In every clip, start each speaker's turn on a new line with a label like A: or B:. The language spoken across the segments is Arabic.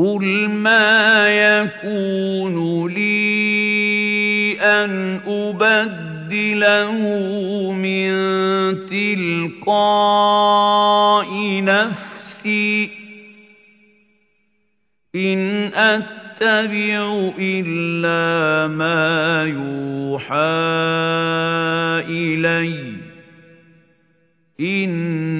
A: قُلْ مَا يَكُونُ لِي أَنْ أُبَدِّلَهُ مِن تِلْقَاءِ نَفْسِي ۖ إِنْ أَتَّبِعُ إِلَّا مَا يُوحَىٰ إِلَيَّ ۖ إِنِّي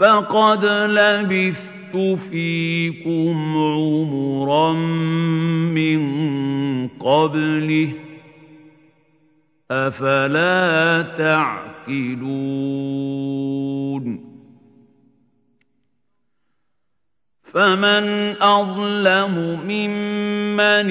A: فَقَدْ لَبِثْتُ فِيكُمْ عُمُرًا مِّن قَبْلِهِ ۚ أَفَلَا تَعْقِلُونَ فَمَنْ أَظْلَمُ مِمَّنِ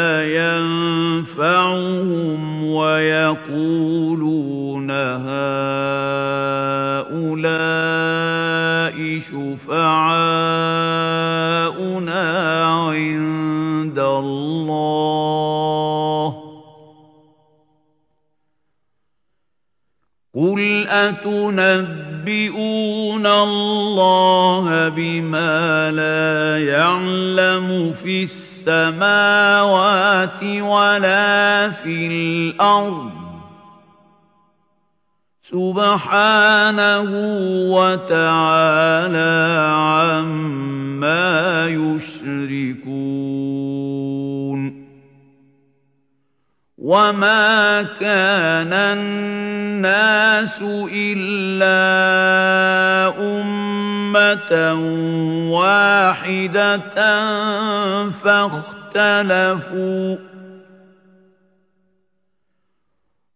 A: وَيَقُولُونَ هَٰؤُلَاءِ شُفَعَاؤُنَا عِندَ اللَّهِ ۚ قُلْ أَتُنَبِّئُونَ اللَّهَ بِمَا لَا يَعْلَمُ فِي السَّمَاوَاتِ وَلَا فِي الْأَرْضِ ۚ سُبْحَانَهُ وَتَعَالَىٰ عَمَّا يُشْرِكُونَ وَمَا كَانَ النَّاسُ إِلَّا أُمَّةً وَاحِدَةً فَاخْتَلَفُوا ۚ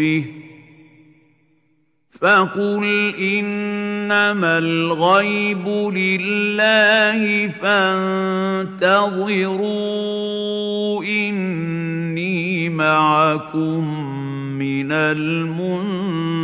A: رَّبِّهِ ۖ فَقُلْ إِنَّمَا الْغَيْبُ لِلَّهِ فَانتَظِرُوا إِنِّي مَعَكُم مِّنَ الْمُنتَظِرِينَ